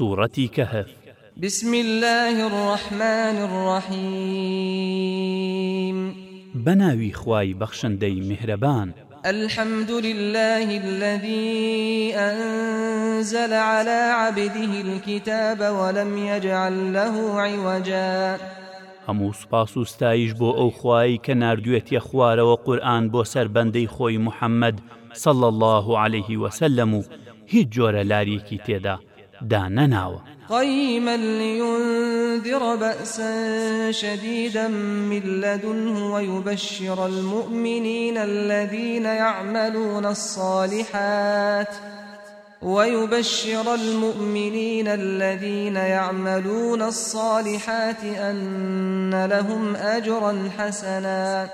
سوورەتی کەهف بسم الله الرحمن الرحیم بەناوی خوای بەخشندەی میهرەبان. الحمد لله الذي أنزل على عبده الكتاب ولم يجعل له عوجا هەموو سوپاس و ستایش بۆ ئەو خوایی کە نردوێتە خوارەوە قورآن بۆ سربەندەی خۆی محەممەد سەڵ الله عليه وسلم و هیچ جۆرە لاریکی تێدا دانەناوە قیمە لیونذر بەس شدیدا من لدنه ويبشر المؤمنين الذين يعملون الصالحات ويبشر المؤمنين الذين يعملون الصالحات أن لهم أجرا حسنا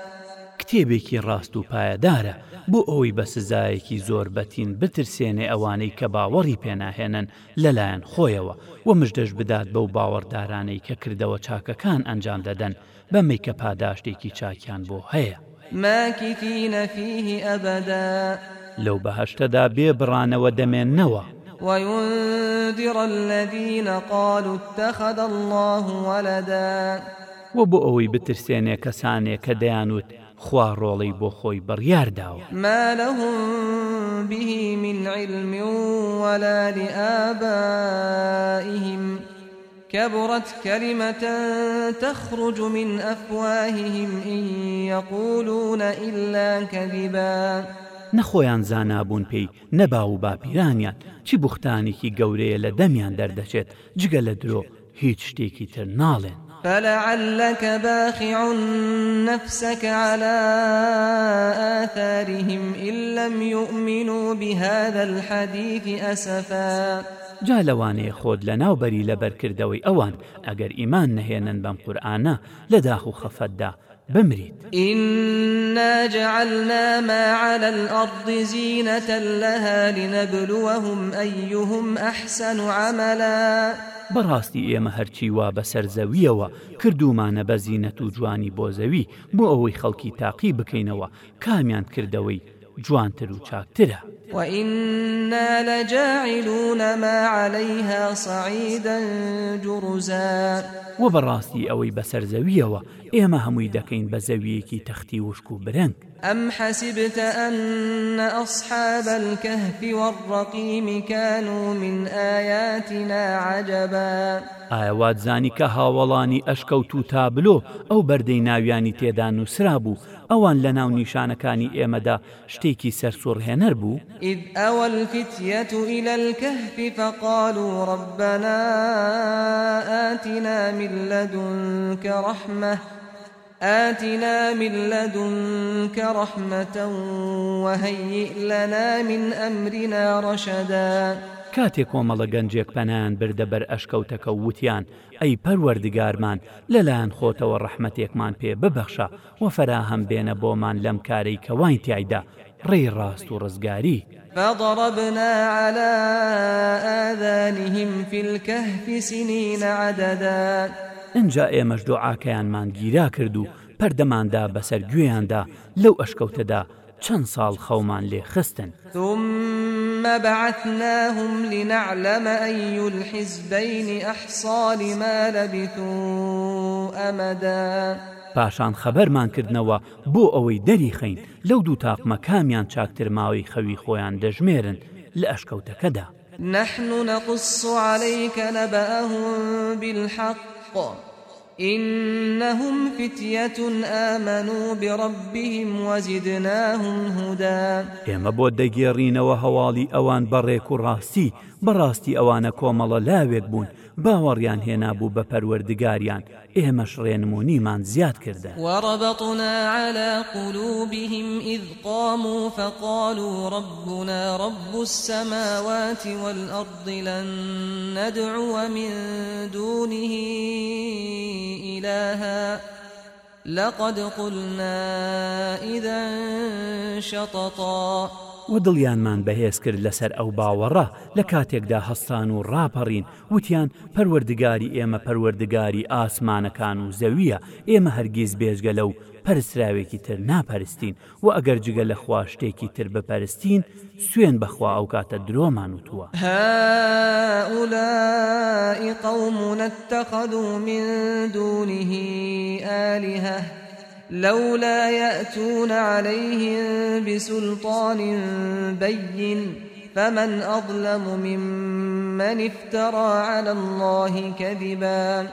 کتێبێکی ڕاست و پایەدارە بۆ ئەوی بە سزایەکی زۆر بەتین بترسێنێ ئەوانەی کە باوەڕی پێناهێنن لەلایەن خۆیەوە و مژدەش بدات بەو باوەڕدارانەی کە کردەوە چاکەکان ئەنجام دەدەن بەمەی کە پاداشتێکی چاکیان بۆ هەیە. ماکیتینە فیه ئەبدا لەو بەهشتەدا بێ بڕانەوە دەمێننەوە. وينذر الذين قالوا اتخذ الله ولدا و بۆ ئەوەی بترسێنێ کەسانێک کە دەیانوت خوا ڕۆڵەی بۆ خۆی بڕیار داوە ما لهم به من علم ولا لآبائهم كبرت كلمة تخرج من أفواههم إن يقولون إلا كذبا نەخۆیان زانابوون پێی نەبا و باپیرانیان چی بوختانێکی گەورەیە لە دەمیان دەردەچێت جگە لە درۆ هیچ شتێکی تر ناڵێن فلعلك باخع نفسك على آثارهم إن لم يؤمنوا بهذا الحديث أسفا جا لەوانەیە خۆت لە ناوبەری لەبەرکردەوەی ئەوان ئەگەر ئیمان نەهێنن بەم قورآانە لە داخ و خەفەتدا بمريت إنا جعلنا ما على الأرض زينة لها لنبلوهم أيهم أحسن عملا بەڕاستی ئێمە هەرچیوا بەسەر زەویەوە کردومانە بە زیینەت و جوانی بۆ زەوی بۆ ئەوەی خەڵکی تاقی بکەینەوە کامیان کردەوەی جوانتر و چاکترە وئنا لەجاعلونەما عليهەیها سعیدە جوڕزار وە بەڕاستی ئەوەی بەسەرزەویەوە ئێمە هەمووی دەکەین بە زەویەکی تەختی وشک و برنگ ئەم حەسیبتە ئەن ئەصحاب الكهفی والڕقیمی كان و من ئاياتنا عجبە ئایاوات زانی کە هاوەڵانی ئەشکەوت و تابلۆ ئەو بەردەی ناویانی تێدا نووسرا بوو ئەوان لە ناو نیشانەکانی ئێمەدا شتێکی سەرسوڕهێنەر بوو ئید ئەوە الفتەت و إلى الكهف فقالوا ربنا آتنا من لدنك رحمة آتنا من لدنك رحمة وهيئ لنا من أمرنا رشداً کاتێک کۆمەڵە گەنجێک پەنان بردە بەر ئەشکەوتەکە وتیان ئەی پەروەردگارمان لەلایەن خۆتەوە ڕەحمەتێکمان پێ ببەخشە وە فەراهەم بێنە بۆمان لەم کارەی کەوای تایدا ڕێ ڕاست و ڕزگاری فضربنا على آذانهم في الكهف سنين عددا اینجا ئێمەش دوعاکەیانمان گیرا کرد و پەردەماندا بەسەر گوێیاندا لەو ئەشکەوتەدا چەند ساڵ خەومان لێ خستن ثم بعثناهم لنعلم أي الحزبين أحصى لما لبثوا أمدا پاشان خەبەرمان کردنەوە بۆ ئەوەی دەریخەین لەو دوو تاقمە کامیان چاکتر ماوەی خەوی خۆیان دەژمێرن لە ئەشکەوتەکەدا نحن نقص عليك نبأهم بالحق إنهم فتية آمنوا بربهم وزدناهم هدى ئێمە بۆ دەگێڕینەوە هەواڵی ئەوان بەڕێک و ڕاستی بەڕاستی ئەوانە کۆمەڵە لاوێت بوون باوەڕیان هێنابوو بە پەروەردگاریان ئێمەش ڕێنمونیمان زیاد کردە وەڕبەتنا على قلوبهم إذ قاموا فقالوا ربنا رب السماوات والأرض لن ندعو من دونه إلها لقد قلنا إذا شططا و دڵیانمان بەهێز کرد لەسەر ئەو باوەڕە لە کاتێکدا هەستان و ڕاپەڕین وتیان پەروەردگاری ئێمە پەروەردگاری ئاسمانەکان و زەویە ئێمە هەرگیز بێژگە لەو پەرسراوێکی تر ناپەرستین و ئەگەر جگە لە خوا شتێکی تر بپەرستین سوێن بەخوا ئەو کاتە درۆمان وتووە هەولائقومونەتەقد و من دونیهی ئالیهە. لولا يأتون عليهم بسلطان بين فمن أظلم ممن افترى على الله كذبا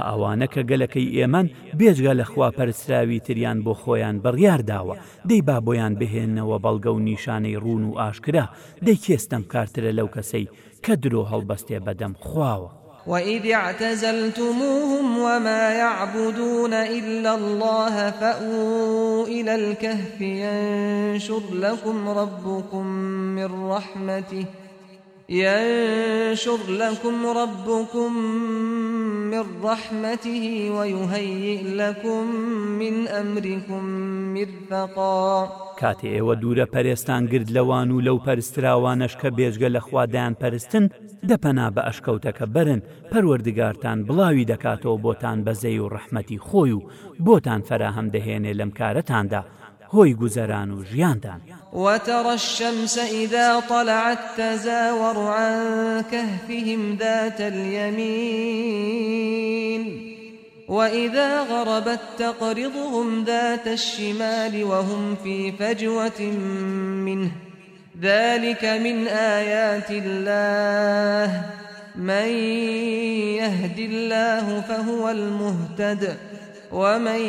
ئاوانە کە گەلەکەی ئێمان بێژگە لە خوا پەرسراوی تریان بۆ خۆیان بڕیار داوە دەی با بۆیان بهێنەوە بەڵگە و نیشانەی ڕون و ئاشکرا دەی کێستم کارترە لەو کەسەی کە درۆ هەڵبەستێ بەدەم خواوە وإذ اعتزلتموهم وما يعبدون إلا الله فأووا إلى الكهف ينشر لكم ربكم من رحمته ۖ ينشر لكم ربكم من رحمته ويهيئ لكم من أمركم مرفقا کاتێ ئێوە دوورە پەرێستان گرد لەوان و لەو پەرستراوانەش کە بێژگە لە خوادایان پەرستن دەپەنا بە ئەشکەوتەکە بەرن پەروەردگارتان بڵاوی دەکاتەوە بۆتان بەزەی و ڕەحمەتی خۆی و بۆتان فەراهەم دەهێنێ لەم کارەتاندا هۆی گوزەران و ژیاندان وترى الشمس إذا طلعت تزاور عن كهفهم ذات اليمين وإذا غربت تقرضهم ذات الشمال وهم في فجوة منه ذلك من آيات الله من يهد الله فهو المهتد ومن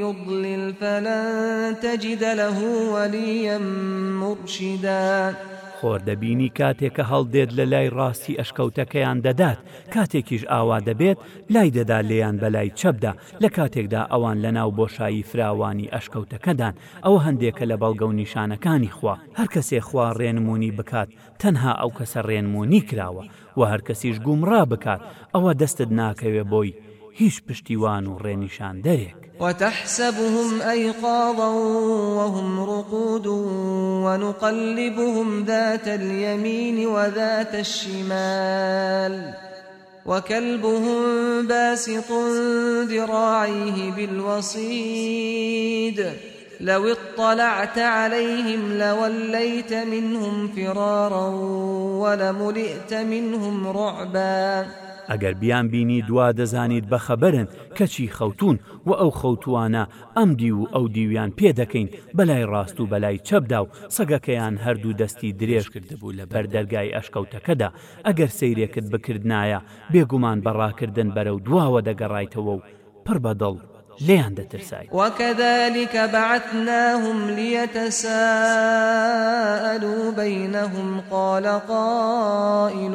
يضلل فلن تجد له وليا مرشدا خۆردەبینی کاتێک کە هەڵدێت لە لای ڕاستی ئەشکەوتەکەیان دەدات کاتێکیش ئاوا دەبێت لای دەدا لێیان بەلای چەبدا لە کاتێکدا ئەوان لە ناو بۆشایی فراوانی ئەشکەوتەکەدان ئەو هەندێکە لە بەڵگە و نیشانەکانی خوا هەر کەسێ خوا ڕێنمونی بکات تەنها ئەو کەسە ڕێنمونی کراوە و هەر کەسیش گومڕا بکات ئەوە دەستت ناکەوێ بۆی هیچ پشتیوان و ڕێنیشان دەرێک وتحسبهم أيقاظا وهم رقود ونقلبهم ذات اليمين وذات الشمال وكلبهم باسط ذراعيه بالوصيد لو اطلعت عليهم لوليت منهم فرارا ولملئت منهم رعبا ئەگەر بیان بینی دوا دەزانیت بە خەبەرن کەچی خەوتون و ئەو خەوتوانە ئەم دی و ئەو دیویان پێدەکەین بەلای ڕاست و بەلای چەپدا و سەگەکەیان هەردوو دەستی درێژ کردبوو لە بەردەرگای ئەشکەوتەکەدا ئەگەر سیرێکت بکردنایە بێگومان بەڕاکردن بەرەو دواوە دەگەڕایتەوە و پڕ بەدڵ لێیان دەترسای وەکەذلكکە بەعتناهم ليتساءلوا بينهم قال قائل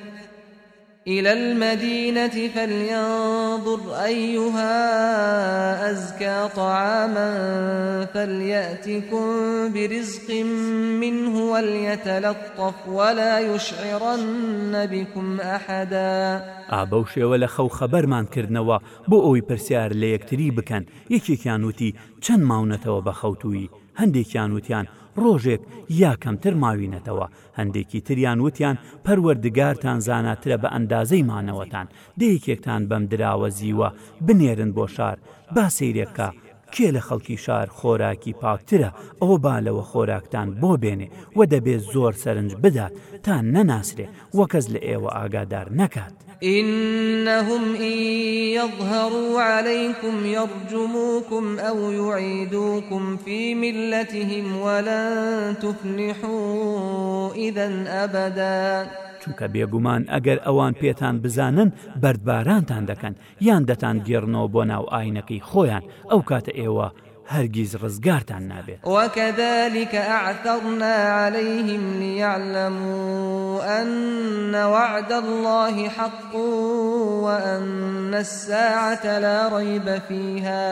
إلى المدينة فلينظر أيها أزكى طعاما فليأتكم برزق منه وليتلطف ولا يشعرن بكم أحدا ئابەو شێوە لە خەو خەبەرمان کردنەوە بۆ ئەوی پرسیار لە یەکتری بکەن یەکێکیان وتی چەند ماونەتەوە بە خەوتووی هەندێکیان وتیان ڕۆژێک یا کەمتر ماوینەتەوە هەندێکی تریان وتیان پەروەردگارتان زاناترە بە ئەندازەی مانەوەتان دەیکێکتان بەم دراوە زیوە بنێرن بۆ شار با سیرێکە کێ لە خەڵکی شار خۆراکی پاکترە ئەوە بالەوە خۆراکتان بۆ بێنێ و دەبێت زۆر سەرنج بدات تا نەناسرێ وە کەس لە ئێوە ئاگادار نەکات. إنهم إن يظهروا عليكم يرجموكم أو يعيدوكم في ملتهم ولن تفلحوا إذا أبداً چونکە بێگومان ئەگەر ئەوان پێتان بزانن بەردبارانتان دەکەن یان دەتان گێڕنەوە بۆ ناو ئاینەکەی خۆیان ئەو کاتە ئێوە هەرگیز ڕزگارتان نابێت وەکەذلكکە ئەعتەڵنا عليهلەیهم لیعلموا أن وعد الله حق وأن الساعة لا ريب فيها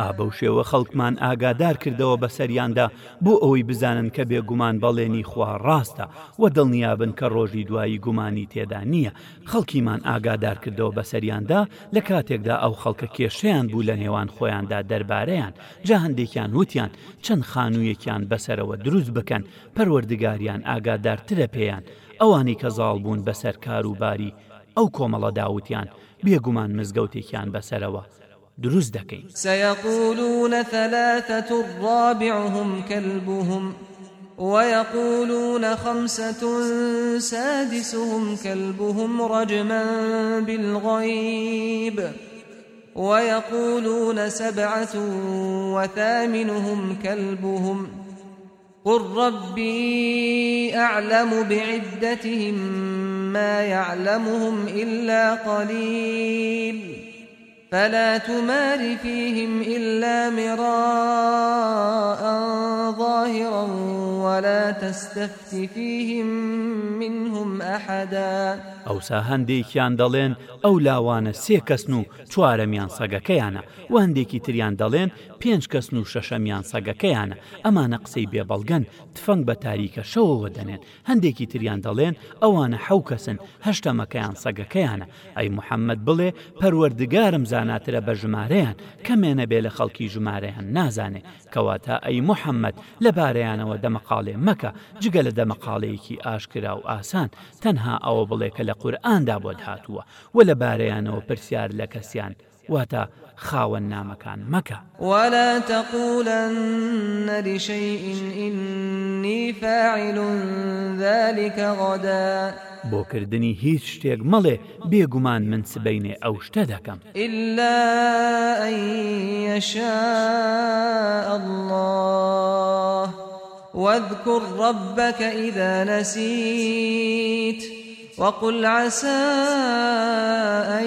ئابە و شێوە خەڵکمان ئاگادار کردەوە بە سەریاندا بۆ ئەوەی بزانن کە بێگومان بەڵێنی خوا ڕاستە و دڵنیابن کە ڕۆژی دوایی گومانی تێدا نییە خەڵکیمان ئاگادار کردەوە بە سەریاندا لە کاتێکدا ئەو خەڵکە کێشەیان بوو لە نێوان خۆیاندا دەربارەیان جا هەندێکیان وتیان چەند خانوویەکیان بەسەرەوە دروست بکەن پەروەردگاریان ئاگادارترە پێیان ئەوانی کە زاڵ بوون بەسەر کار و باری ئەو کۆمەڵە داوتیان بێگومان مزگەوتێکیان بەسەرەوە دروست دەکەین سەقولونە ثلاثة الرابعهم كلبهم ويقولون خمسة سادسهم كلبهم رجما بالغيب ويقولون سبعة وثامنهم كلبهم قل ربي أعلم بعدتهم ما يعلمهم إلا قليل فلا تمار فيهم إلا مراء ظاهرا ولا تستفت فيهم منهم أحدا ئەو سا هەندێکیان دەڵێن ئەو لاوانە سێ کەسن و چوارەمیان سەگەکەیانە و هەندێکی تریان دەڵێن پێنج کەسن و شەشەمیان سەگەکەیانە ئەمانە قسەی بێبەڵگەن تفەنگ بە تاریکە شەوەوە دەنێن هەندێکی تریان دەڵێن ئەوانە حەو کەسن هەشتەمەکەیان سەگەکەیانە ئەی محەممەد بڵێ پەروەردگارم زان زاناترە بە ژمارەیان کەمێنە بێ لە خەڵکی ژمارەیان نازانێ کەواتە ئەی محەممەد لەبارەیانەوە دەمەقالێ مەکە جگە لە دەمەقالەیەکی ئاشکرا و ئاسان تەنها ئەوە بڵێ کە لە قورئاندا بۆت هاتووە و لەبارەیانەوە پرسیار لە کەسیان واتە خاوەن نامەکان مەکە ولا تقولن نەری شيئنی فاعلون ذلكکە غدا بۆکردنی هیچ شتێک مەڵێ بێگومان من سبینێ ئەو شتە دەکەم إلا يشاء الله واذكر ربك إذا نسيت وقل عسى أن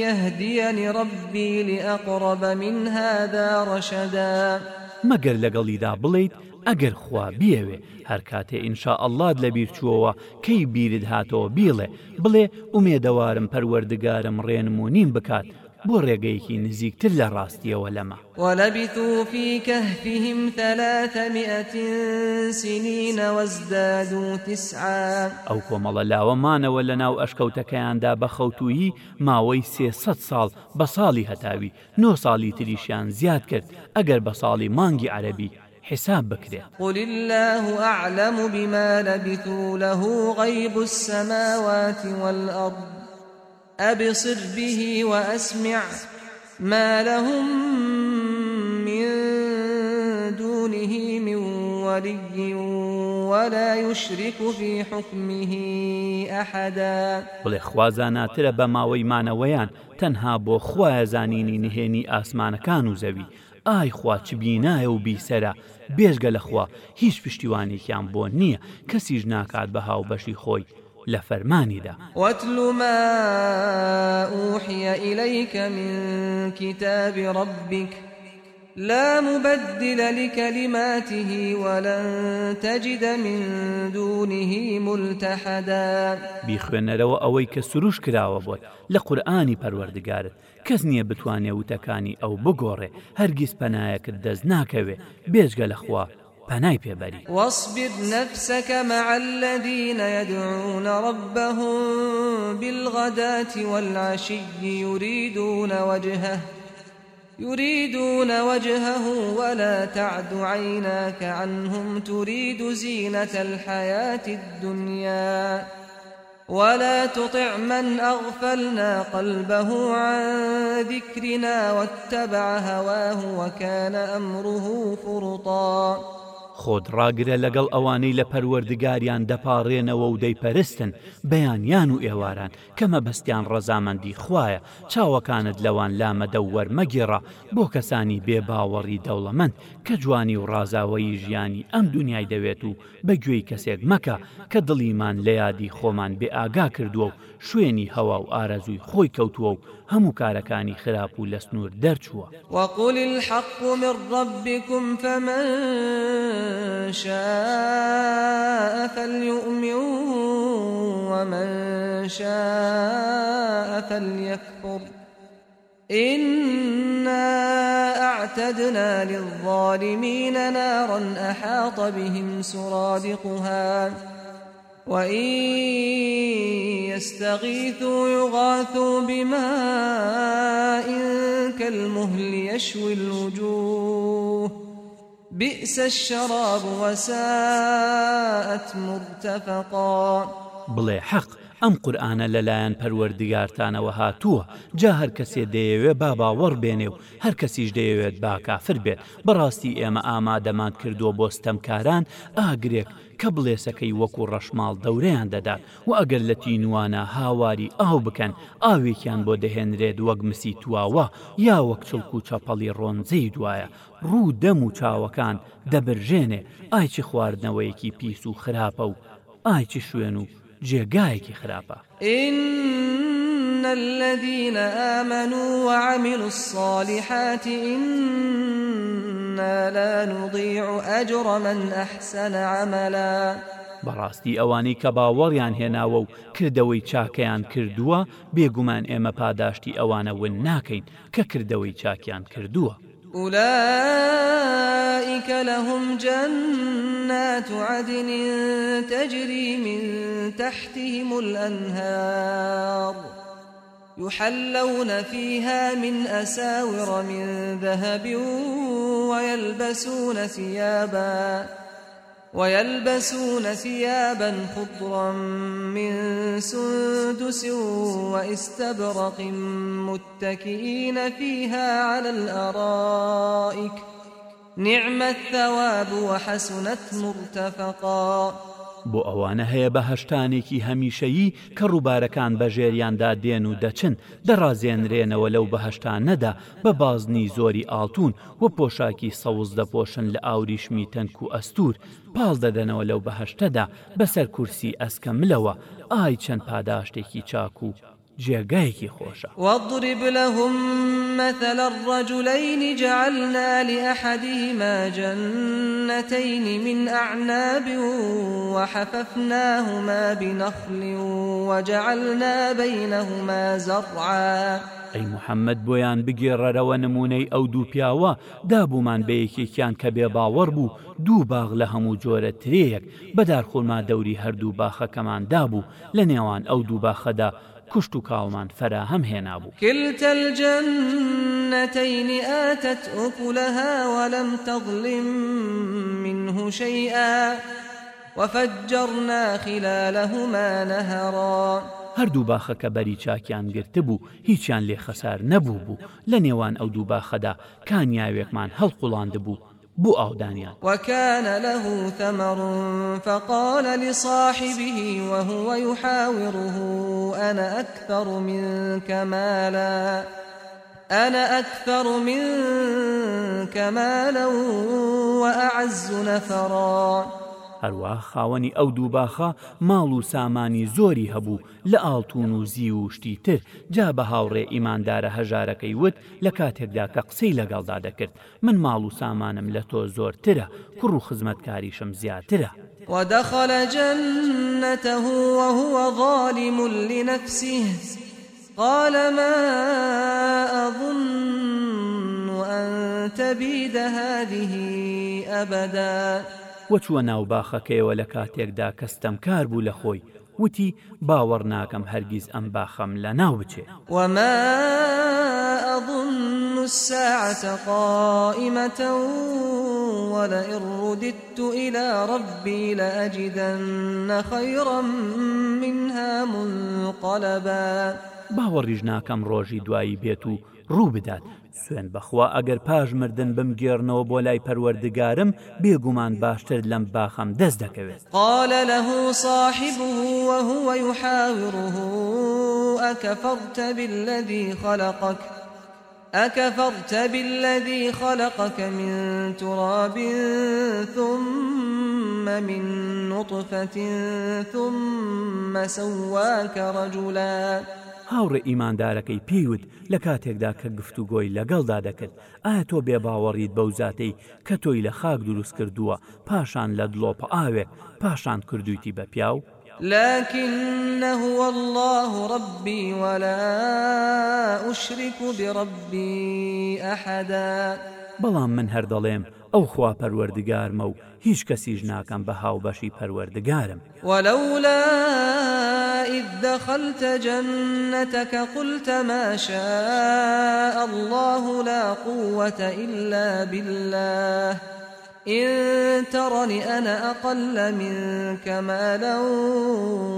يهديني ربي لأقرب من هذا رشدا مەگەر لەگەڵیدا بڵیت ئەگەر خوا بیەوێ هەر کاتێ ئینشا ئەلات لە بیرچووەوە کەی بیرت هاتەوە بیڵێ بڵێ ئومێدەوارم پەروەردگارم ڕێنم و نیم بکات بۆ ڕێگەیەکی نزیکتر لە ڕاستیەوە لەما وەلەبیتو فی کەفیهم تەلاتەمیەتی سینینەوەزداد و تسعا ئەو کۆمەڵە لاوەمانەوە لە ناو ئەشکەوتەکەیاندا بە خەوتویی ماوەی سێسە ساڵ بە ساڵی هەتاوی نۆ ساڵی تریشیان زیاد کرد ئەگەر بە ساڵی مانگی عەربی حساب بكري قل الله أعلم بما لبثوا له غيب السماوات والأرض أبصر به وأسمع ما لهم من دونه من ولي ولا يشرك في حكمه أحدا بڵێ خوازاناترە بە ماوەی مانەوەیان تەنها بۆ خوازانینی نهێنی ئاسمانەکان و زەوی ئای خوا چ بینایە و بیسەرە بێژگە لەخوا هیچ پشتیوانێکیان بۆ نییە کەسیش ناکات بە هاو بەشی خۆی لە فەرمانیدا وتلوما ئوحە ئیلەیکە من کتابی ڕبیک لا مبدل لكلماته ولن تجد من دونه ملتحدا بخوێنەرەوە ئەوەی کە سروش کراوە بۆت لە قورآانی پەروەردگارت کەس نییە بتوانێ وتەکانی ئەو بگۆڕێ هەرگیز پەنایەکرد دەست ناکەوێ بێژگە لەخوا پانای پێبەری وەصبر نفسەکە مەعلدینە یدعونە ڕبەهم بالغداة والعشي يريدون وجهه يريدون وجهه ولا تعد عيناك عنهم تريد زينة الحياة الدنيا ولا تطع من أغفلنا قلبه عن ذكرنا واتبع هواه وكان أمره فرطاً خۆت ڕاگرە لەگەڵ ئەوانەی لە پەروەردگاریان دەپاڕێنەوە و دەیپەرستن بەیانیان و ئێواران کەمە بەستیان ڕەزامەندی خویە چاوەکانت لەوان لامەدە وەرمەگێڕە بۆ کەسانی بێباوەڕی دەوڵەمەند کە جوانی و ڕازاوەی ژیانی ئەم دنیای دەوێت و بەگوێی کەسێک مەکە کە دڵیمان لە یادی خۆمان بێ ئاگا کردووە و شوێنی هەوا و ئارەزووی خۆی کەوتووە و هەموو کارەکانی خراپ و لە سنوور دەرچووە وەقول الحق من ربكم فمن شاء فليؤمن ومن شاء فليكفر إنا أعتدنا للظالمين نارا أحاط بهم سرادقها وإن يستغيثوا يغاثوا بماء كالمهل يشوي الوجوه بئس الشراب وساءت مرتفقا بڵێ حەق ئەم قورآانە لەلایەن پەروەردیگارتانەوە هاتووە جا هەر کەسێ دەیەوێت بابا وەڕبێنێ و هەر کەسیش دەیەوێت باکافر بێت بەڕاستی ئێمە ئامادەمان کردووە بۆستەمکاران ئاگرێک کە بڵێسەکەی وەکو ڕەشماڵ دەوریان دەدات و ئەگەر لە تینوانە هاواری ئاو بکەن ئاوێکیان بۆ دەهێنرێت وەک مسی تواوە یا وەک چڵک و چاپەڵی ڕۆنجەی دوایە ڕوو دەم و چاوەکان دەبرژێنێ ئایچی خواردنەوەیەکی پیس و خراپە و ئایچی شوێن و جێگایەکی خراپە إن الذين آمنوا وعملوا الصالحات إن إنا لا نضيع أجر من أحسن عملا بەڕاستی ئەوانی کە باوەڕیان هێناوە و کردەوەی چاکەیان کردووە بێگومان ئێمە پاداشتی ئەوانە ون ناکەین کە کردەوەی چاکیان کردووە. أولئك لهم جنات عدن تجري من تحتهم الأنهار يحلون فيها من أساور من ذهب ويلبسون ثيابا ويلبسون ثيابا خضرا من سندس واستبرق متكئين فيها على الارائك نعم الثواب وحسنت مرتفقا بۆ ئەوانە هەیە بە هەشتانێکی هەمیشەیی کە ڕووبارەکان بە ژێریاندا دێن و دەچن دەڕازێنرێنەوە لەو بەهشتانەدا بە بازنی زۆری ئاڵتون و پۆشاکی سەوز دەپۆشن لە ئاوریشمی تەنک و ئەستور پاڵ دەدەنەوە لەو بەهشتەدا بەسەر کورسی ئەسکەملەوە ئای چەند پاداشتێکی چاک و جێگایەکی خۆشە وەضرب لەهم مثل الرجلين جعلنا لأحدهما جنتين من أعناب وحففناهما بنخل وجعلنا بينهما زرعا ئەی محەممەد بۆیان بگێڕەرەوە نمونەی ئەو دوو پیاوە دابوومان بە یەکێکیان کە بێ باوەڕ بوو دوو باغ لە هەموو جۆرە ترەیەک بەدارخۆما دەوری هەردوو باخەکەمان دابوو لە نێوان ئەو دوو باخەدا کوشت و کاڵمان فەراهەم هێنابوو کلتەجنەتەینی ئەتت ئۆکولەها وەلم تەغلیم منه شيئا وفجرنا خلالهما نهرا هەردوو باخەکە بەری چاکیان گرتە بوو هیچیان لێ خەسار نەبوو بوو لە نێوان ئەو دوو باخەدا کانیاوێکمان هەڵقوڵاند بوو بۆ ئاودانیان وەکانە لەه تەمەڕ فقالە لصاحبه وهو يحاوره أنا أكثر منك مالا أنا أكثر منك مالا وأعز نفرا هەروە خاوەنی ئەو دووباخە ماڵ و سامانی زۆری هەبوو لە ئاڵتون و زی وشتی تر جا بە هاوڕێ ئیماندارە هەژارەکەی وت لە کاتێکدا کە قسەی لەگەڵدا دەکرد من ماڵ و سامانم لە تۆ زۆرترە کوڕ و خزمەتکاریشم زیاترە وەدەخە لە جەتەهوەهوە غاڵی ملی نەفسی قالەمە أظن أن تبيد هذه أبداً وەچووە ناو باخەکەیەوە لە کاتێکدا کەستەم کار بوو لە خۆی وتی باوەڕ ناکەم هەرگیز ئەم باخەم لە ناو بچێ وما أظن الساعة قائمة ولئن رددت إلى ربي لأجدن خيرا منها منقلبا باوەڕیژ ناکەم ڕۆژی دوایی بێت و ڕوو بدات سوێن بەخوا ئەگەر پاش مردن بمگێڕنەوە بۆ لای پەروەردگارم بێگومان باشتر لەم باخەم دەست دەکەوێت قالە لەه صاحب وهوە يحاوره ئەکەفەڕتە بالذي خلقك أكفرت بالذي خلقك من تراب ثم من نطفة ثم سواك رجلاً هاوڕێ ئیماندارەکەی پێیوت لە کاتێکدا کە گفتوگۆی لەگەڵدا دەکرد ئایا تۆ بێباوەڕیت بەو زاتەی کە تۆی لە خاک دروست کردووە پاشان لە دلۆپە ئاوێک پاشان کردویتی بە پیاو لكنه والله ربي ولا أشرك بربي أحدا بەڵام من هەر دەڵێم ئەو خوا پەروەردگارمە و هیچ کەسیش ناکەم بە هاوبەشی پەروەردگارم وەلەولا دخلتە جەنەتەکە قلتەماشا الله لا قوة إلا بالله إن ترني أنا أقل منك مالا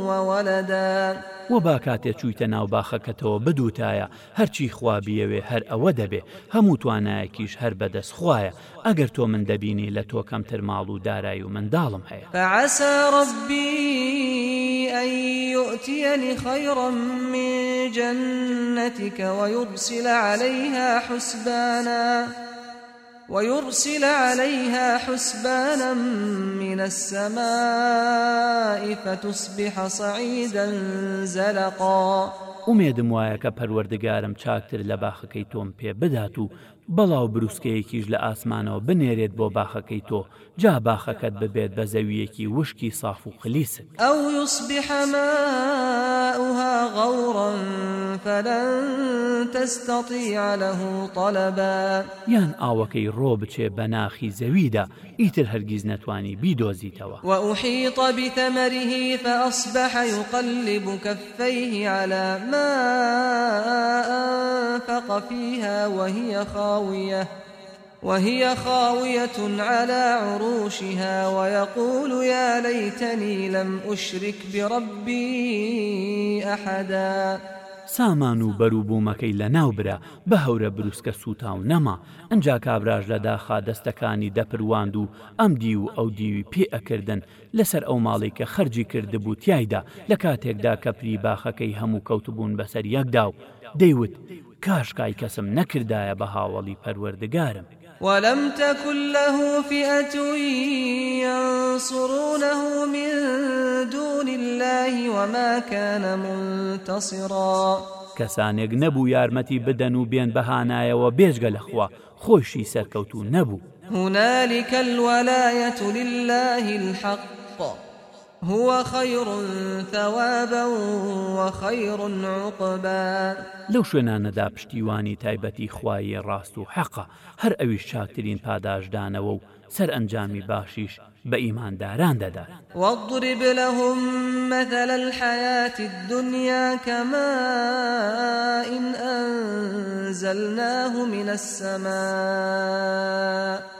وولدا وە با کاتێ چوویتە ناو باخەکەتەوە بدووتایە هەرچی خوا بیەوێ هەر ئەوە دەبێ هەموو توانایەکیش هەر بەدەست خویە ئەگەر تۆ من دەبینی لە تۆ کەمتر ماڵ و دارایی و منداڵم هەیە فعسەڕبی ئەیتیەنی خەیڕم من جەنەتیکەوە یوبسیلە عليهەیها حوسبانە. ويرسل عليها حسبانا من السماء فتصبح صعيدا زلقا ئومێدم وایە کە پەروەردەگارم چاکتر لە باخەکەی تۆم پێ بدات و بەڵاو بروسکەیەکیش لە ئاسمانەوە بنێرێت بۆ باخەکەی تۆ جا باخەکەت ببێت بە زەویەکی وشکی ساف و خلیسن ئەو یصبحەمەها غەڕم فەرەنتەستەڵی لەه طلبە یان ئاوەکەی ڕۆ بچێ بە ناخی زەویدا ئیتر هەرگیز نەتوانی بیدۆزیتەوە وحیط بثمره فأصبح يقلب كفيه على ما أنفق فيها وهي خاوية وهي خاوية على عروشها ويقول يا ليتني لم أشرك بربي أحداً سامان و بەروبوومەکەی لە ناوبرا بە هەورە بروسکە سوتاو نەما ئەجا کابراژ لە داخا دەستەکانی دەپرواند و ئەم دی و ئەو دیوی پێ ئەکردن لەسەر ئەو ماڵی کە خەرجی کردبوو تایدا لە کاتێکدا کەپری باخەکەی هەموو کەوتبوون بەسەر یەکدا و دەیوت کاشکای کەسم نەکردایە بە هاوڵی پەروەردگارم. ولم تكن له فئة ينصرونه من دون الله وما كان منتصرا کەسانێک نەبوو یارمەتی بدەن و بێن بەهانایەوە بێژگە لەخوا خۆشی سەرکەوتو نەبوو هنالك الولاية لله الحق هو خير ثوابا وخير عقبا لو شوێنانەدا پشتیوانی تایبەتی خوای ڕاست و حەقا هەر ئەویش چاکترین پاداشدانەوە و سەر ئەنجامی باشیش بە ئیمانداران دەدا وەضرب لهم مثل الحياة الدنيا كماء أنزلناه من السماء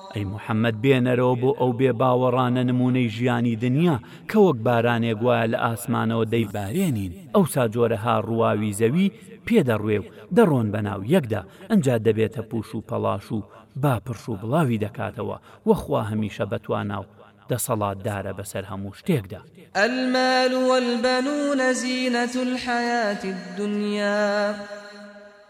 ئەی محەممەد بێنەرەوە بۆ ئەو بێ باوەڕانە نمونەی ژیانی دنیا کە وەک بارانێک گوایە لە ئاسمانەوە دەیبارێنین ئەوسا جۆرەها ڕواوی زەوی پێدەڕوێ و دەڕۆن بەناو یەکدا ئەجا دەبێتە پوش و پەلاش و باپرش و بڵاوی دەکاتەوە وەخوا هەمیشە بەتواناو دەسەڵاتدارە بەسەر هەموو شتێکدا ئەلمال والبەنون زیینەت الحياتی الدنیا.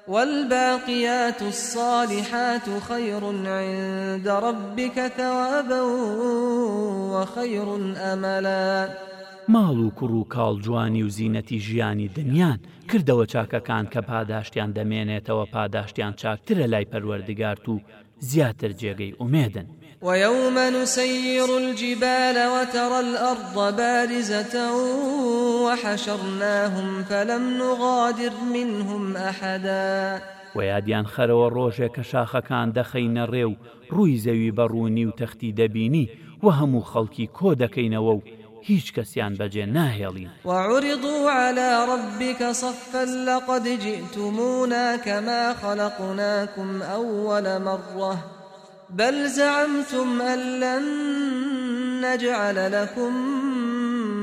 والباقيات الصالحات خير عند ربك ثوابا وخير أملا ماڵ و کوڕ و کاڵ جوانی و زینەتی ژیانی دنیان کردەوە چاکەکان کە پاداشتیان دەمێنێتەوە پاداشتیان چاکترە لای پەروەردگارت و زیاتر جێگەی ئومێدن ويوم نسير الجبال وترى الأرض بارزة وحشرناهم فلم نغادر منهم أحدا وەیادیان خەرەوە ڕۆژێک کە شاخەکان دەخەینە ڕێو ڕووی زەوی بەڕوونی و تەختی دەبینی و هەموو خەڵکی کۆ دەکەینەوە و هیچ کەسیان بەجێ ناهێڵین وعرضوا على ربك صفا لقد جئتمونا كما خلقناكم أول مرة بل زعمتم أن لن نجعل لكم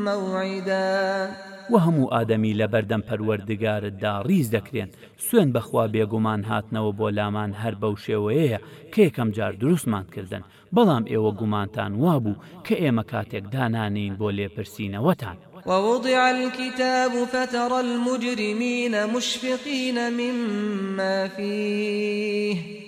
موعداً و هەموو ئادەمی لە بەردەم پەروەردگارتدا ڕیز دەکرێن سوێن بەخوا بێگومان هاتنەوە بۆ لامان هەر بەو شێوەیەە کە یەکەم جار دروستمان کردن بەڵام ئێوە گومانتان وابوو کە ئێمە کاتێک دانانین بۆ لێپرسینەوەتان. ووضع الكتاب فترى المجرمين مشفقين مما فيه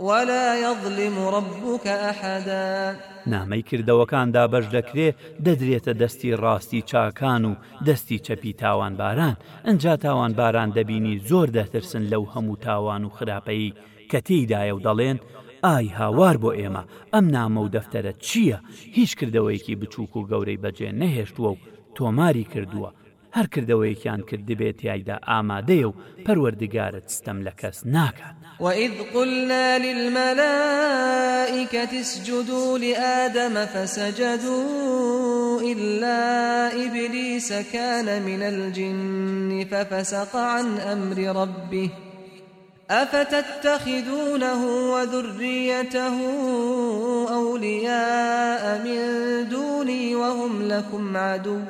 ولا يظلم ربك أحدا نامەی کردەوەکاندا بەش دەکرێ دەدرێتە دەستی ڕاستی چاکان و دەستی چەپی تاوان باران ئەجا تاوان باران دەبینی زۆر دەترسن لەو هەموو تاوان و خراپەیی کە تێیدایە و دەڵێن ئای هاوار بۆ ئێمە ئەم نامە و دەفتەرە چییە هیچ کردەوەیەکی بچووک و گەورەی بەجێ نەهێشتووە و تۆماری کردووە هەر کردەوەیەکیان کردبێت یایدا ئامادەیە و پەروەردگارت ستەم لە کەس ناکات وإذ قلنا للملائكة اسجدوا لآدم فسجدوا إلا إبليس كان من الجن ففسق عن أمر ربه أفتتخذونه وذريته أولياء من دوني وهم لكم عدو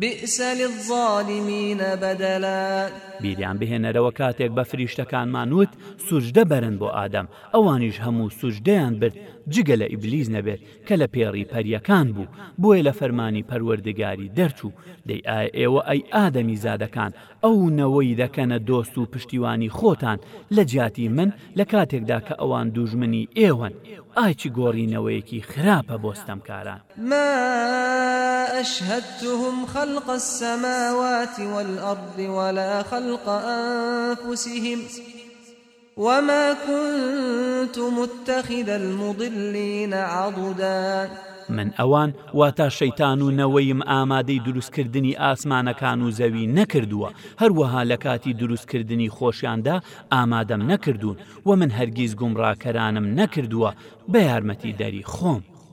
بئس للظالمين بدلا بیریان بهێنەرەوە کاتێک بە فریشتەکانمان وت سوژدە بەرن بۆ ئادەم ئەوانیش هەموو سوژدەیان برد جگە لە ئیبلیز نەبێت کە لە پێڕی پەریەکان بوو بۆیە لە فەرمانی پەروەردگاری دەرچوو دەی ئای ئێوە ئەی ئادەمی زادەکان ئەو نەوەی دەکەنە دۆست و پشتیوانی خۆتان لە جیاتی من لە کاتێکدا کە ئەوان دوژمنی ئێوەن ئاچی گۆڕینەوەیەکی خراپە بۆستەم کاران ما ئەشهدتهم خلق السماوات والأرض ولا خلق خلق أنفسهم وما كنت متخذ المضلين عضدا من ئەوان واتا شەیتان و نەوەیم ئامادەی دروستکردنی ئاسمانەکان و زەوی نەکردووە هەروەها لە کاتی دروستکردنی خۆشیاندا ئامادەم نەکردوون و من هەرگیز گومڕاکەرانم نەکردووە بە یارمەتی دەری خۆم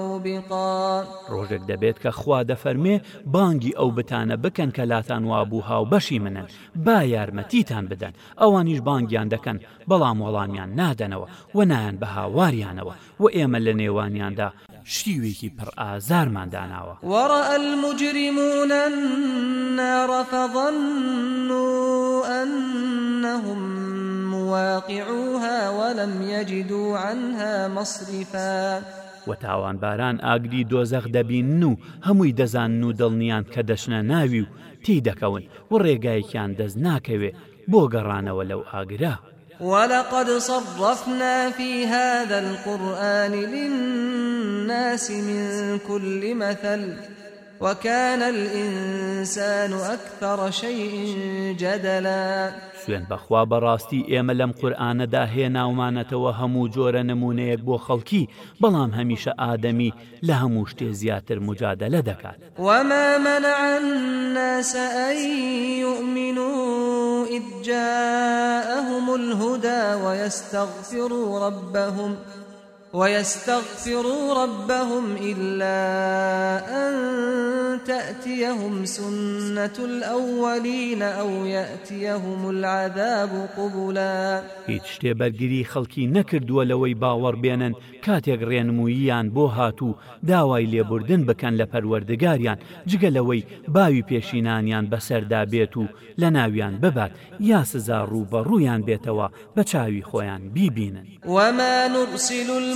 موبقا ڕۆژێک دەبێت کە خوا دەفەرمێ بانگی ئەو بتانە بکەن کە لاتان وابوو هاو بەشی منن با یارمەتیتان بدەن ئەوانیش بانگیان دەکەن بەڵام وەڵامیان نادەنەوە و نایان بە هاواریانەوە و ئێمە لە نێوانیاندا شیوێکی پڕ ئازارمان داناوە وەڕە المجرمونەن ناڕەفەظەنوا أنهم واقعوها ولم يجدوا عنها مصرفا و تاوانباران ئاگری دۆزەخ دەبین و هەمووی دەزان و دڵنیان کە دەشنە ناوی و تی دەکەون و ڕێگایەکیان دەست ناکەوێ بۆ گەڕانەوە لەو ئاگرا. ولقد صرفنا في هذا القرآن للناس من كل مثل وكان الإنسان أكثر شيء جدلا سوێن بەخوا بەڕاستی ئێمە لەم قورآانەدا هێناومانەتەوە هەموو جۆرە نمونەیەک بۆ خەڵکی بەڵام هەمیشە ئادەمی لە هەموو شتێ زیاتر مجادە لە دەکات وما منعناسەئ يؤمن إذ جاءهم الهدى ويستغفروا ربهم ويستغفروا ربهم إلا أن تأتيهم سنة الأولين أو يأتيهم العذاب قبلا هیچ شتێ بەرگری خەڵکی نەکردووە لەوەی باوەڕ بێنن کاتێک ڕێنموییان بۆ هاتوو داوای لێبوردن بکەن لە پەروەردەگاریان جگە لەوەی باوی پێشینانیان بەسەردا بێت و لە ناویان ببات یا سزا ڕوو بە ڕوویان بێتەوە بە چاوی خۆیان بیبینن وما نرسل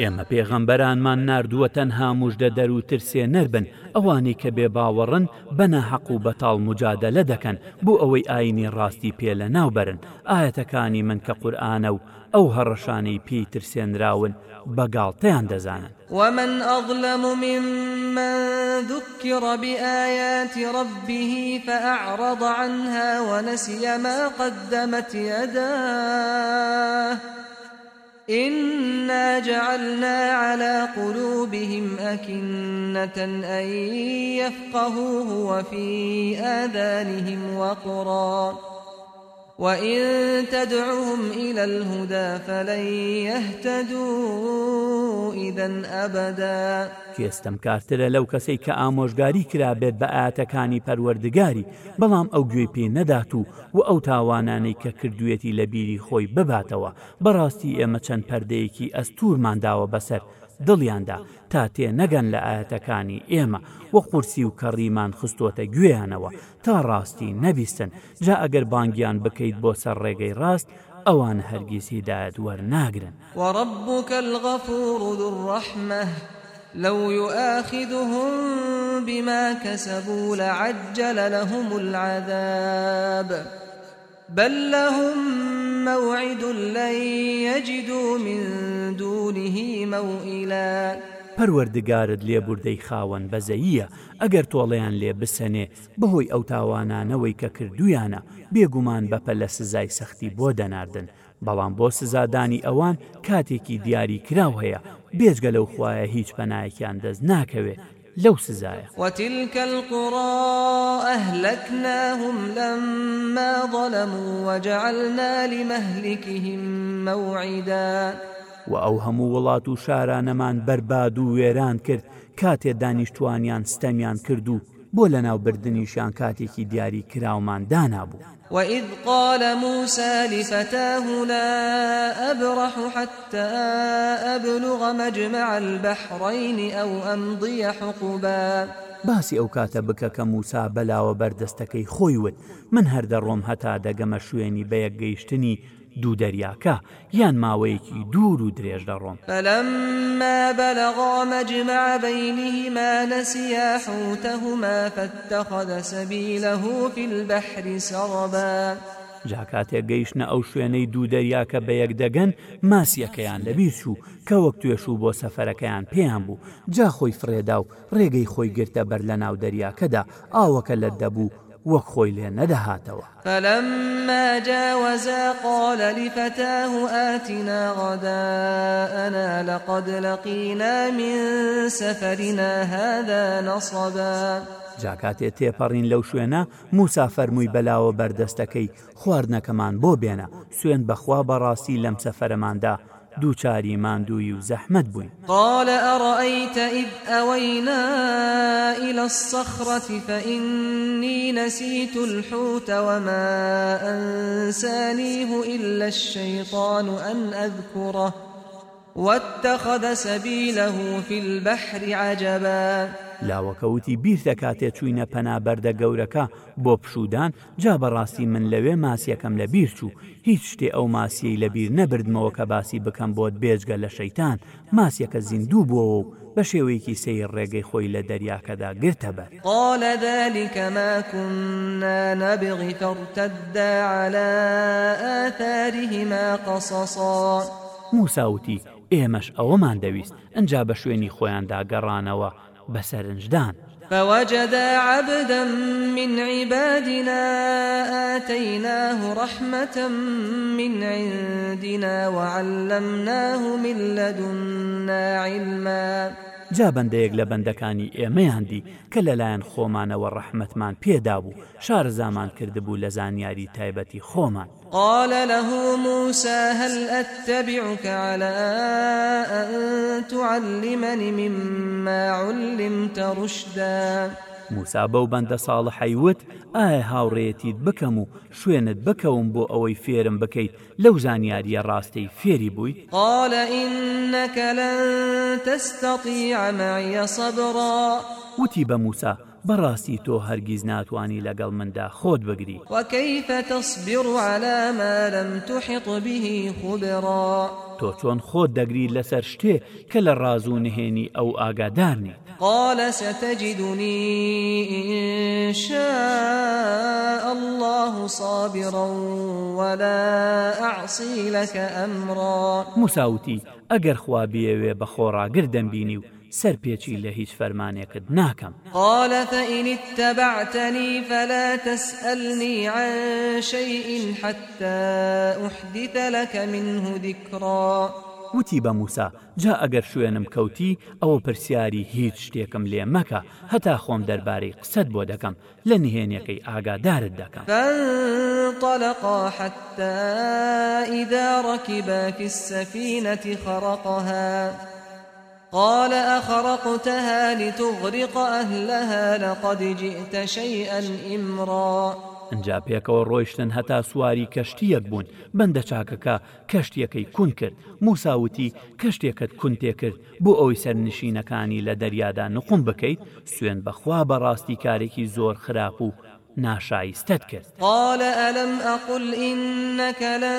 ئێمە پێغەمبەرانمان نردووە تەنها مژدە دەر و ترسێ نەربن ئەوانی کە بێ باوەڕن بەنا حەق و بەتاڵ مجادلە دەکەن بۆ ئەوەی ئاینی ڕاستی پێ لە ناوبەرن ئاەتەکانی من کە قورآانە و ئەو هەڕەشانەی پێی ترسێنراون بەگاڵتەیان دەزانن ومن ئەظلم ممن ذكر بآيات ربه فأعرض عنها ونسي ما قدمت يداه إنا جعلنا على قلوبهم أكنة أن يفقهوه وفي آذانهم وقرا وإن تدعهم إلى الهدى فلن يهتدوا إذا أبدا کوێستم کارترە لەو کەسەی کە ئامۆژگاری کرابێت بە ئاەتەکانی پەروەردگاری بەڵام ئەو گوێ پێ نەدات و و ئەو تاوانانەی کە کردوێتی لە بیری خۆی بباتەوە بەڕاستی ئێمە چەند پەردەیەکی ئەستورمانداوە بەسەر دڵیاندا تا تێ نەگەن لە ئاەتەکانی ئێمە وە قورسی و کەڕیمان خستۆتە گوێیانەوە تا ڕاستی نەبیستن جا ئەگەر بانگیان بکەیت بۆ سەر ڕێگەی ڕاست ئەوان هەرگیز هیداەت وەرناگرن وەڕبووکە الغەفور و ڕەحمە. لو يؤاخذهم بما كسبوا لعجل لهم العذاب بل لهم موعد لن يجدوا من دونه موئلا پەروەردگارت لێبوردەی خاوەن بەزەییە ئەگەر تۆڵەیان لێ بسەنێ بەهۆی ئەو تاوانانەوەی کە کردویانە بێگومان بەپە لە سزای سەختی بۆ دەناردن بەڵام بۆ سزادانی ئەوان کاتێکی دیاری کراو هەیە بێجگە لەو خویە هیچ پەنایەکیان دەست ناکەوێ لەو سزایە وتیلکە القڕا ئەهلكناهم لما ظلموا وجعلنا لمهلكهم موعدا و ئەو هەموو وڵات و شارانەمان بەرباد و وێران کرد کاتێ دانیشتوانیان ستەمیان کرد و بۆ لەناوبردننیشان کاتێکی دیاری کراومان دانابوو. وإذ قال موسى لفتاه لا أبرح حتى أبلغ مجمع البحرين أو أمضي حقبا باسی ئەو کاتە بکە کە موسا بەلاوە بەردەستەکەی خۆی وت من هەردە ڕۆم هەتا دەگەمە شوێنی بەیەک گەیشتنی دوو دەریاکە یان ماوەیەکی دوور و درێژ دەڕۆم فلمما بەلغا مەجمع بەینیما نەسییا حوتەهما فاتخذ سەبیله في البحر سربا جاکاتێک گەیشتە ئەو شوێنەی دوو دەریاکە بە یەک دەگەن ماسیەکەیان لەبیر چوو کە وەک توێشوو بۆ سەفەرەکەیان پێیان بوو جا خۆی فرێدا و ڕێگەی خۆی گرتە بەر لە ناو دەریاکەدا ئاوەکە لە دەبوو وەک خۆی لێ نەدەهاتەوە فلما جاوزا قال لفتاه آتنا غداءنا لقد لقينا من سفرنا هذا نصبا جاکاتێ تێپەڕین لەو شوێنە موسا فەرمووی بەلاوە بەردەستەکەی خواردنەکەمان بۆ بێنە سوێن بەخوا بەڕاستی لەم سەفەرماندا دووچاری ماندووی و زەحمت بووین قالە ئەڕئیتە ئید ئەوەینا إلى الصخرة فإني نسيت الحوت وما أنسانيه إلا الشيطان أن أذكره واتخذ سبيله في البحر عجبا لاوەکەوتی بیر دەکاتێ چوینە پەنابەردە گەورەکە بۆ پشودان جا بەڕاستی من لەوێ ماسیەکەم لە بیر چوو هیچ شتێ ئەو ماسیەی لە بیر نەبردمەوە کە باسی بکەم بۆت بێجگە لە شەیتان ماسیەکە زیندوو بووە و بە شێوەیەکی سیر ڕێگەی خۆی لە دەریاکەدا گرتە بەر قالە ذلكمەکونا نەبغی تەڕتەدا على ئەتەریهما قەسەسا موساوتی ئێمەش ئەوەمان دەویست ئەجا بە شوێنی خۆیاندا گەڕانەوە بە سەرنجدان. فوجد عبدا من عبادنا آتيناه رحمة من عندنا وعلمناه من لدنا علما جا بەندەیەک لە بەندەکانی ئێمەیاندی کە لەلایەن خۆمانەوە ڕەحمەتمان پێدا بوو شار زامان کردبوو لە زانیاری تایبەتی خۆمان قال له موسى هل أتبعك على أن تعلمني مما علمت رشدا موسا بەو بەندە ساڵە حیوت ئایا هاوڕێەتیت بکەم و شوێنت بکەوم بۆ ئەوەی فێرم بکەیت لەو زانیاریە ڕاستەی فێری بوویت قالئینەکە لە تەستەقی ئەمەە سەبڕا وتی بە موسا بەڕاستی تۆ هەرگیز ناتوانانی لەگەڵ مندا خۆت بگری وەکەیفە تەسببیر وعلامە لەم توحیقبیهی خوبێڕا تۆ چۆن خۆت دەگری لەسەر شتێ کە لە ڕاز و نهێنی ئەو ئاگادار نیت قال ستجدني إن شاء الله صابرا ولا أعصي لك أمرا مساوتي ئەگەر خوا بێوێ بە خۆڕاگردم بینی و سەر پێچی لە هیچ فەرمانێکت ناکەم قالتەئینیت تەبعتەنی فەلا تەسئلنی عشەئین حتى أحدث لك منه ذكرا وتی بە موسا جا ئەگەر شوێنم کەوتی ئەوە پرسیاری هیچ شتێکم لێ مەکە هەتا خۆم دەربارەی قسەت بۆ دەکەم لە نهێنەکەی ئاگادارت دەکەم طلقا حتى إذا ركبا في السفينة خرقها قال أخرقتها لتغرق أهلها لقد جئت شيئا إمرا ئەجا پێکەوە ڕۆیشتن هەتا سواری کەشتیەک بوون بەندە چاکەکە کەشتەکەی کون کرد موساوتی کەشتێکت کونتێ کرد بۆ ئەوی سەرنشینەکانی لە دەریادا نقم بکەیت سوێن بەخوا بەڕاستی کارێکی زۆر خراپ و ناشایستت کرد قال ألم أقل إنك لن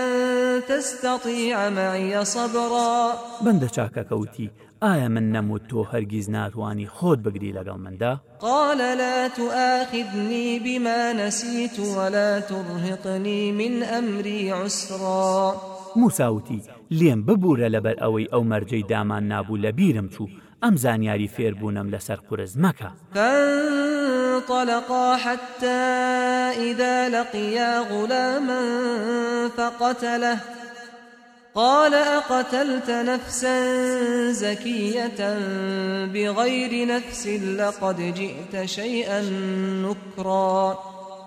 تستطيع معي صبرا بند چاکەکەوتی ئایا من نەموت تۆ هەرگیز ناتوانانی خۆت بگری لەگەڵ مندا قالە لا تو ئاخبنی بیما نەسییت وەلا توڕهقنی من ئەمری عسرا موساوتی لێم ببوورە لەبەر ئەوەی ئەو مەرجەی دامان نابوو لە بیرم چوو ئەم زانیاری فێربوونم لەسەر قورز مەکە فانطلقا حتى إذا لقيا غلاما فقتله قال أقتلت نفسا زكية بغير نفس لقد جئت شيئا نكرا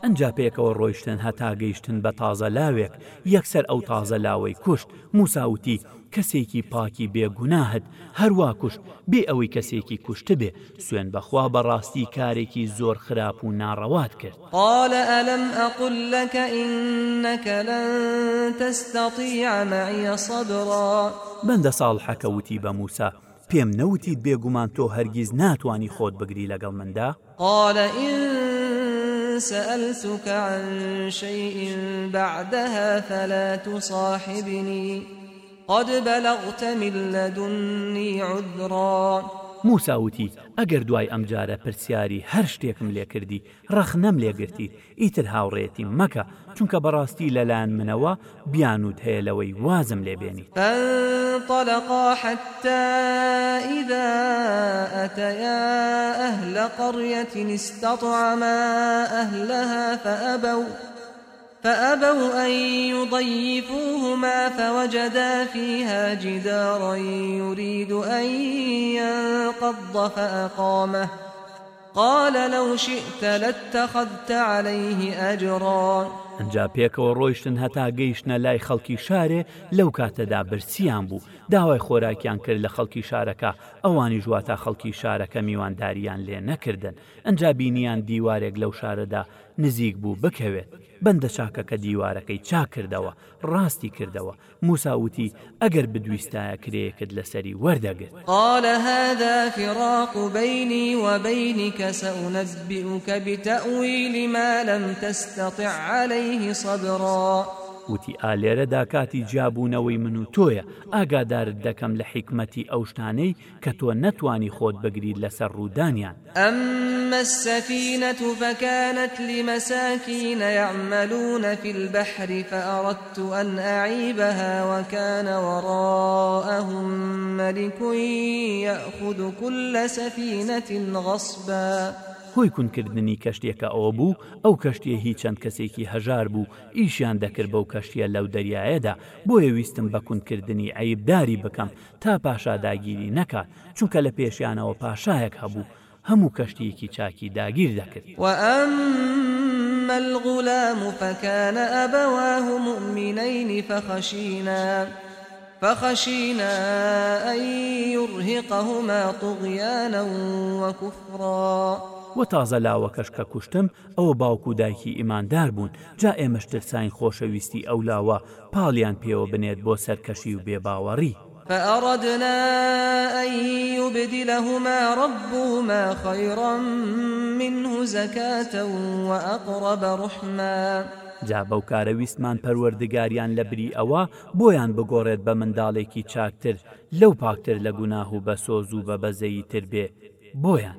ئەنجا پێکەوە ڕۆیشتن هەتا گەیشتن بە تازە لاوێک یەکسەر ئەو تازە لاوەی کوشت موساوتی کەسێکی پاکی بێگوناهت هەروە کوشت بێ ئەوەی کەسێکی کوشتە بێ سوێن بەخوا بەڕاستی کارێکی زۆر خراپ و ناڕەوات کرد قالە ئەلم ئەقل لەکە ئینەکە لە تەستەقییانە سەدڕا بەندە ساڵ حەکەوتی بە موسا پێم نەوتیت بێگومان تۆ هەرگیز ناتوانانی خۆت بگری لەگەڵ مندا قالە سألتك عن شيء بعدها فلا تصاحبني قد بلغت من لدني عذرا موساوتی ئەگەر دوای ئەمجارە پرسیاری هەر شتێکم لێ کردی ڕەخ نەم لێگرتی ئیتر هاوڕێتی مەکە چونکە بەڕاستی لەلایەن منەوە بیانوت هەیە لەوەی وازم لێبێنی طلقا حتى إذا أتيا أهل قرية استطعما أهلها فأبوا فأبوا أن يضيفوهما فوجدا فيها جدارا يريد أن ينقض فأقامه قال لو شئت لاتخذت عليه أجرا ئەجا پێکەوە ڕۆیشتن هەتا گەیشتە لای خەڵکی شارێ لەو کاتەدا برسیان بوو داوای خۆراکیان کرد لە خەڵکی شارەکە ئەوانی ژواتە خەڵکی شارەکە میوانداریان لێ نەکردن ئەجا بینیان دیوارێک لەو شارەدا نزیک بوو بکەوێت بەندە چاکەکە دیوارەکەی چا کردەوە ڕاستی کردەوە موساوتی ئەگەر بدویستایە کرێکت لەسەری وەردەگرت قالە هذا فراق بيني وبينك سأنبئك بتأويل ما لم تستطع عليه صبرا وتی ئالێرەدا کاتی جیابوونەوەی من و تۆیە ئاگادارت دەکەم لە حیکمەتی ئەو شتانەی کە تۆ نەتوانی خۆت بگریت لەسەر ڕوودانیان ئەممە السەفینەت و بەکانت لمەساکینە یعملونە في البحر فأردت أن أعيبها وكان وراءهم ملك يأخذ كل سفينة غصباً هۆی کونکردنی کەشتێکە ئەوە بوو ئەو کەشتە هی چەند کەسێکی هەژار بوو ئیشیان دەکرد بەو کەشتە لەو دەریایەدا بۆیە ویستم بە کونکردنی عیبداری بکەم تا پاشا داگیری نەکات چونکە لە پێشیانەوە پاشایەک هەبوو هەموو کەشتیەکی چاکی داگیر دەکرد وأما الغلام فكان أبواه مؤمنين فخشينا فخشينا أن يرهقهما طغيانا وكفرا و تازە لاوەکەش کە کوشتم ئەوە باوکو و دایکی ئیماندار بوون جا ئێمەش ترساین خۆشەویستی ئەو لاوە پاڵیان پێوە بنێت بۆ سەرکەشی و بێباوەڕی. فأردنا أن يبدلهما ربهما خيرا منه زكاة وأقرب رحما جا بەو کارە ویستمان پەروەردگاریان لە بری ئەوە بۆیان بگۆڕێت بە منداڵێکی چاکتر لەو پاکتر لە گوناه و بە سۆز و بە بەزەیی تر بێ بۆیان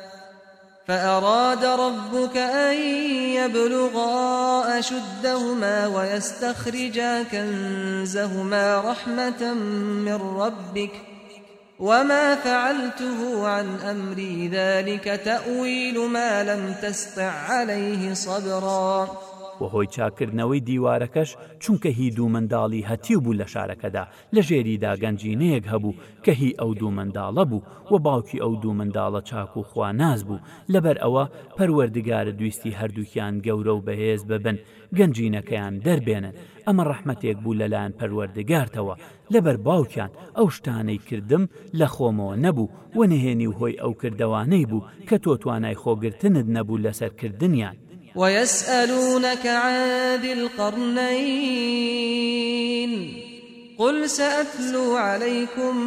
فأراد ربك أن يبلغا أشدهما ويستخرجا كنزهما رحمة من ربك وما فعلته عن أمري ذلك تأويل ما لم تستع عليه صبرا وەهۆی چاکردنەوەی دیوارەکەش چونکە هی دوو منداڵی هەتیو بوو لە شارەکەدا لە ژێریدا گەنجینەیەک هەبوو کە هی ئەو دوو منداڵە بوو و باوکی ئەو دوو منداڵە چاک و خوا ناز بوو لەبەر ئەوە پەروەردگارە دویستی هەردووکیان گەورە و بەهێز ببن گەنجینەکەیان دەربێنن ئەمە ڕەحمەتێک بوو لەلایەن پەروەردگارتەوە لەبەر باوکیان ئەو شتانەی کردم لە خۆمەوە نەبوو و نهێنی و هۆی ئەو کردەوانەی بوو کە تۆ توانای خۆگرتنت نەبوو لەسەرکردنیان ويسألونك عن ذي القرنين قل سأتلو عليكم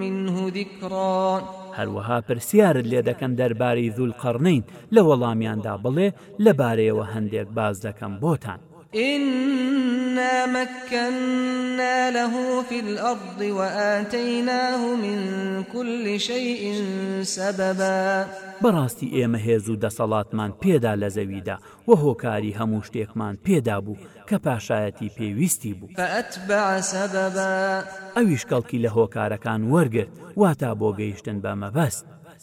منه ذكرا هەروەها پرسیارت لێ دەکەم دەرباری زوول قڕنین لە وەڵامیاندا بڵێ لەبارەیەوە هەندێک باز دەکەم بۆتان إنا مكنا له في الأرض وآتيناه من كل شيء سببا بەڕاستی ئێمە هێز و دەسەڵاتمان پێدا لە زەویدا و هۆکاری هەموو شتێکمان پێدا بوو کە پاشایەتی پێویستی بوو ئەویش کەڵکی لە هۆکارەکان وەرگرت واتا بۆ گەیشتن بە مەبەست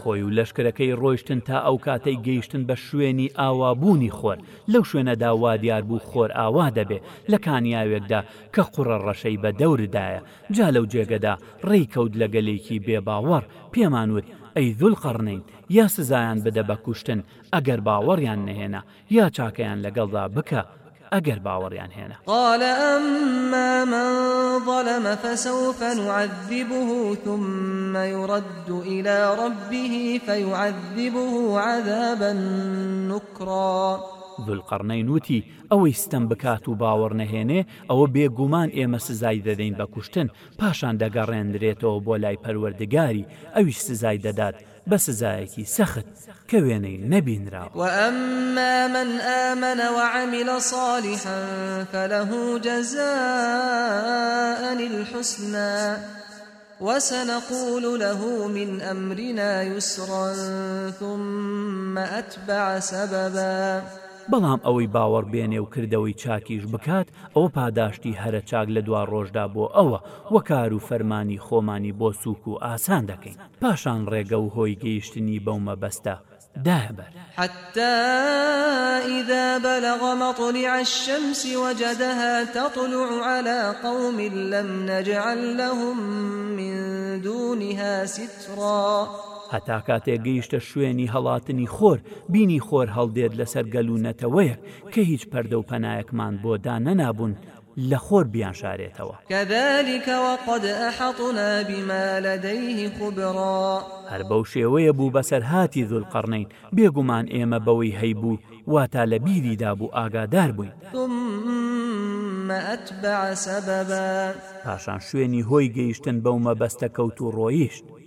خۆی و لەشکەکەی ڕۆیشتن تا ئەو کاتەی گەیشتن بە شوێنی ئاوابوونی خۆر لەو شوێنەدا وا دیار بوو خۆر ئاوا دەبێ لە کانیاوێکدا کە قوڕە ڕەشەی بە دەوردایە جا لەو جێگەدا ڕێککەوت لە گەلێکی بێباوەڕ پێمانوت ئەی دوول قڕنین یا سزایان بدە بە کوشتن ئەگەر باوەڕیان نەهێنا یا چاکەیان لەگەڵدا بکە ئەگەر باوەڕیان هێنا قال أما من ظلم فسوف نعذبه ثم يرد إلى ربه فيعذبه عذابا نكرا دوولقڕنەی نوتی ئەوەی ستەم بکات و باوەڕ نەهێنێ ئەوە بێگومان ئێمە سزای دەدەین بە کوشتن پاشان دەگەڕێنرێتەوە بۆ لای پەروەردگاری ئەویش سزای دەدات بە سزایەکی سەخت کە وێنەی نەبینرا و ئەمما من ئەمەەوە عامی لە ساڵی فەلەه جەزانی الحسنە. وسنقول له من أمرنا يسرا ثم أتبع سببا بەڵام ئەوەی باوەڕ بێنێ و کردەوەی چاکیش بکات ئەو پاداشتی هەرە چاک لە دوا ڕۆژدا بۆ ئەوە وە کار و فەرمانی خۆمانی بۆ سوک و ئاسان دەکەین پاشان ڕێگە و هۆی گەیشتنی بەومە بەستە دابر حتى إذا بلغ مطلع الشمس وجدها تطلع على قوم لم نجعل لهم من دونها سترا هەتا کاتێک گەیشتە شوێنی هەڵاتنی خۆر بینی خۆر هەڵدێت لەسەر گەلوونەتەوەیە کە هیچ پەردە و پەنایەکمان بۆ دا نەنابوون لە خۆر بیان شارێتەوە کەذلكەوە قد ئەحەتنا بیمالەدەیه خوبڕا هەر بەو شێوەیە بوو بەسەر هاتی زول قڕنین بێگومان ئێمە بەوەی هەیبوو واتا لە بیریدا بوو ئاگادار بووین ئەتبع سەبەبە پاشان شوێنی هۆی گەیشتن بەومە بەستە کەوت و ڕۆیشت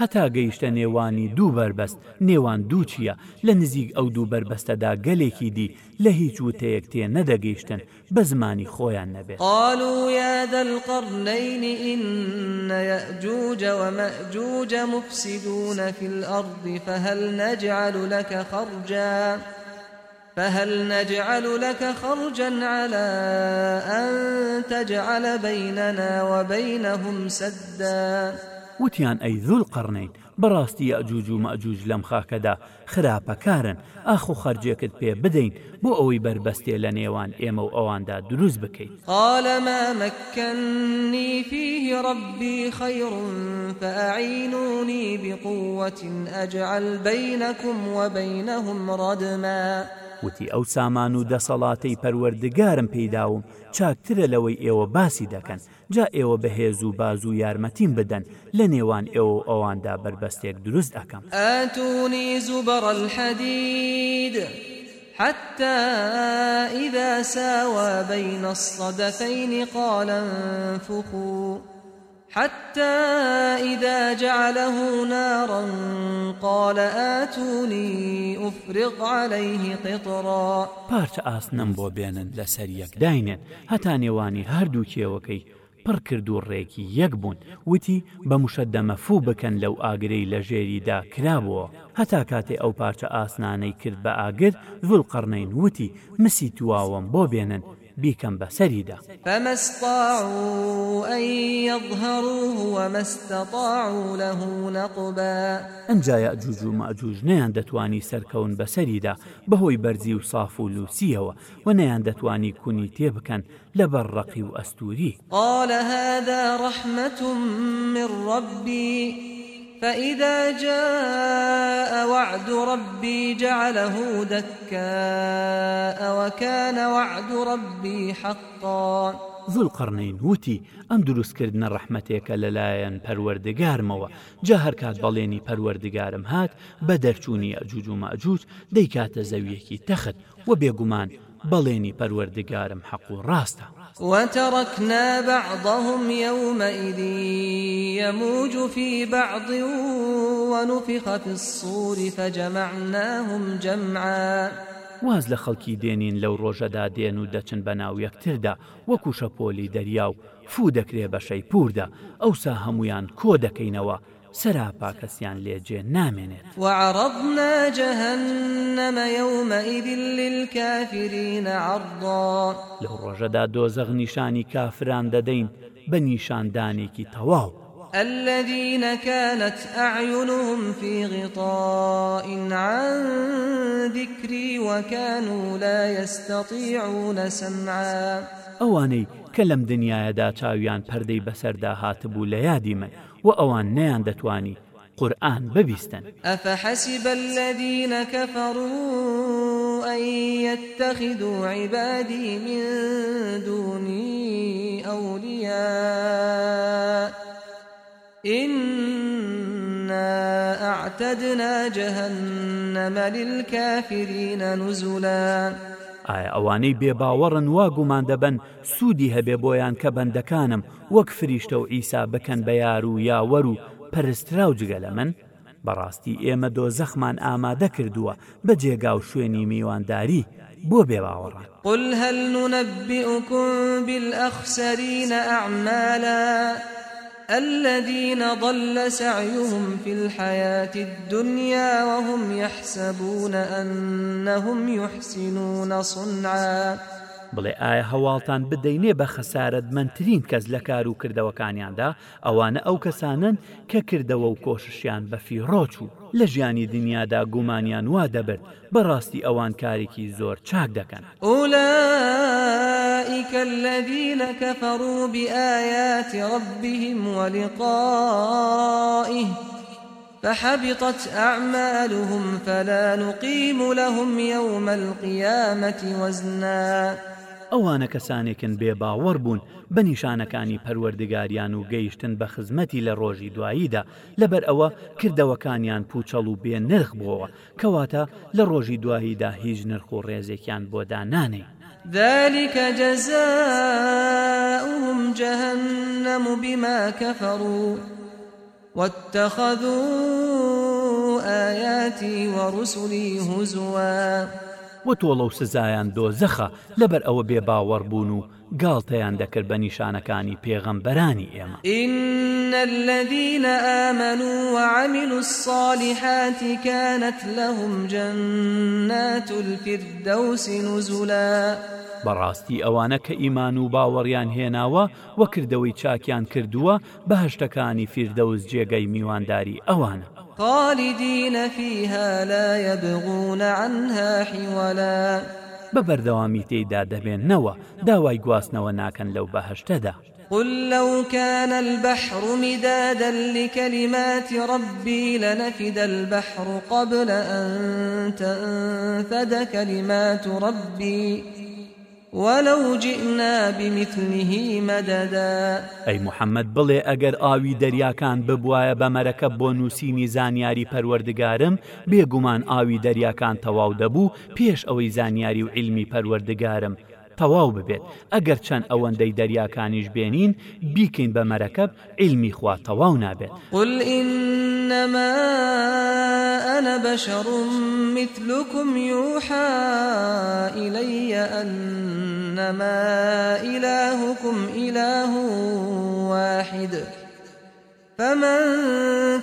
هەتا گەیشتە نێوانی دوو بربەست نێوان دوو چییە لە نزیک ئەو دوو بربەستەدا گەلێکی دی لە هیچ وتەیەک تێ نەدەگەیشتن بە زمانی خۆیان نەبێت قالویادە القڕنینی إنەجوجەوە مەجوجە مفسیدونە في الأرضی فهل نەجعل لەکە خەڕجە. فهل نجعل لك خرجا على أن تجعل بيننا وبينهم سدا وتیان ئەی زول قڕنین بەڕاستی ئەجووج و مەجووج لەم خاکەدا خراپەکارن ئاخ و خەرجێکت پێ بدەین بۆ ئەوەی بربەستێ لە نێوان ئێمە و ئەواندا دروست بکەیت قالەما مەکەنی فيه ربی خەڕ فعینونی بقوة ئەجعل بینەکم وبینەهم ڕدمە. وتی ئەو سامان و دەسەڵاتەی پەروەردگارم پێداوم چاکترە لەوەی ئێوە باسی دەکەن جا ئێوە بەهێز و باز و یارمەتیم بدەن لە نێوان ئێوە ئەواندا بربەستێک دروست ئەەکەم ئەتونی زوبڕ الحەدید. حتى إذا ساوى بين الصدفين قال انفخوا حتى إذا جعله نارا قال آتوني أفرغ عليه قطرا پارچە ئاسنم بۆ بێنن لە سەر یەکداینێن هەتا نێوانی هەردوو کێوەکەی پڕ کرد و ڕێکی یەک بوون وتی بە مشەدە مەفوو بکەن لەو ئاگرەی لە ژێریدا کرابووە هەتا کاتێ ئەو پارچە ئاسنانەی کرد بە ئاگر زول قڕنین وتی مسی تواوەم بۆ بێنن بیکەم بە سەریدا ئەنجایە ئەجووج و ماجووج نەیان دەتوانی سەرکەون بە سەریدا بەهۆی بەرزی و صاف و لوسیەوە و نەیان دەتوانی کونی تێ بکەن لە بەرڕقی و ئەستوری قالە هذا ڕەحمەتم من ڕبی. فإذا جاء وعد ربي جعله دكاء وكان وعد ربي حقا زول قڕنین وتی ئەم دروستکردنە ڕەحمەتێکە لەلایەن پەروەردگارمەوە جا هەر کات بەڵێنی پەروەردگارم هات بە دەرچوونی ئەجوج و مەجووج دەیکاتە زەویەکی تەخت و بێگومان بەڵێنی پەروەردگارم حەق و ڕاستە وتەڕکنا بەعضهم یومەئیدی یەموج في بعض ونفخ في الصور فجمعناهم جمعا واز لە خەڵکی دێنین لەو ڕۆژەدا دێن و دەچن بە ناو یەکتردا وەکو شەپۆلی دەریا و فوو دەکرێ بەشەی پووردا ئەوسا هەمویان کۆ دەکەینەوە سەراپا کەسیان لێجێ نامێنێت وعرضنا جهنم يومئذ للكافرين عرضا لەو ڕۆژەدا دۆزەغ نیشانی کافران دەدەین بە نیشاندانێکی تەواو الذين كانت أعينهم في غطاء عن ذكري وكانوا لا يستطيعون سمعا ئەوانەی کە لەم دنیاەدا چاویان پەردەی بەسەردا هاتبوو لە یادی من و ئەوان نەیان دەتوانی قورآن ببیستن ئەفحسب الذين كفروا أن يتخذوا عبادي من دوني أولياء إنا أعتدنا جهنم للكافرين نزلاً ئایا ئەوانەی بێباوەڕن وا گومان دەبن سوودی هەبێ بۆیان کە بەندەکانم وەک فریشتە و ئیسا بکەن بە یار و یاوەر و پەرسترا و جگە لە من بەڕاستی ئێمە دۆ زەخمان ئامادە کردووە بە جێگا و شوێنی میوانداری بۆ بێباوەڕان قل هەل نونەبی ئۆکم بالأخسەرینە ئەعمالە. الذين ضل سعيهم في الحياة الدنيا وهم يحسبون أنهم يحسنون صنعا بڵێ ئایا هەواڵتان بدەینێ بە خەسارت منترین کەس لە کار و کردەوەکانیاندا ئەوانە ئەو کەسانن کە کردەوە و کۆششیان بەفی ڕۆچ و لە ژیانی دنیادا گومانیان وا دەبرد بەڕاستی ئەوان کارێکی زۆر چاک دەکەن ئۆلا أولئك الذين كفروا بآيات ربهم ولقائه فحبطت أعمالهم فلا نقيم لهم يوم القيامة وزنا ئەوانە کەسانێکن بێباوەڕ بوون بە نیشانەکانی پەروەردگاریان و گەیشتن بە خزمەتی لە ڕۆژی دواییدا لەبەر ئەوە کردەوەکانیان پوچەڵ و بێ نرخ بووەوە کەواتە لە ڕۆژی دواییدا هیچ نرخ و ڕێزێکیان بۆدا نانێ ذلك جزاؤهم جهنم بما كفروا واتخذوا آياتي ورسلي هزواً وە تۆڵە و سزایان دۆزەخە لەبەر ئەوە بێ باوەڕ بوون و گاڵتەیان دەکرد بە نیشانەکانی پێغەمبەرانی ئێمە إن الذين آمنوا وعملوا الصالحات كانت لهم جنات الفردوس نزلا بەڕاستی ئەوانە کە ئیمان و باوەڕیان هێناوە وەکردەوەی چاکیان کردووە بە هەشتەکانی فیردەوز جێگەی میوانداری ئەوانە خالدين فيها لا يبغون عنها حولا ببەردەوامی تێیدا دەبێنەوە داوای گواستنەوە ناکەن لەو بەهشتەدا قل لو كان البحر مدادا لكلمات ربي لنفد البحر قبل أن تنفد كلمات ربي ولو جئنا بمثله مددا ئەی محەممەد بڵێ ئەگەر ئاوی دەریاکان ببوایە بە مەرەکە بۆ نووسینی زانیاری پەروەردگارم بێگومان ئاوی دەریاکان تەواو دەبوو پێش ئەوەی زانیاری و علمی پەروەردگارم تەواو ببێت ئەگەر چەند ئەوەندەی دەریاکانیش بێنین بیکەین بە مەرەکەب علمی خوا تەواو نابێت قل إنما أنا بشر مثلكم يوحى إلي أنما إلهكم إله واحد فمن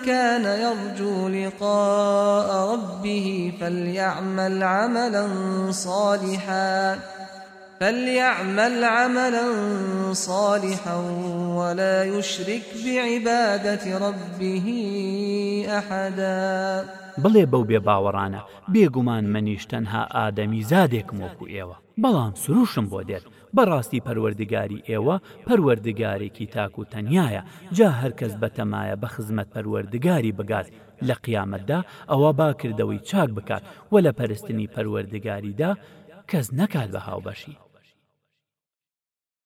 كان يرجو لقاء ربه فليعمل عملا صالحا فليعمل عملا صالحا ولا يشرك بعبادة ربه أحدا بڵێ بەو بێ باوەڕانە بێگومان منیش تەنها ئادەمی زادێکم وەکو ئێوە بەڵام سروشم بۆ دێت بەڕاستی پەروەردگاری ئێوە پەروەردگارێکی تاک و تەنیایە جا هەرکەس بەتەمایە بە خزمەت پەروەردگاری بگات لە قیامەتدا ئەوە باکردەوەی چاک بکات و لە پەرستنی پەروەردگاریدا کەس نەکات بە هاوبەشی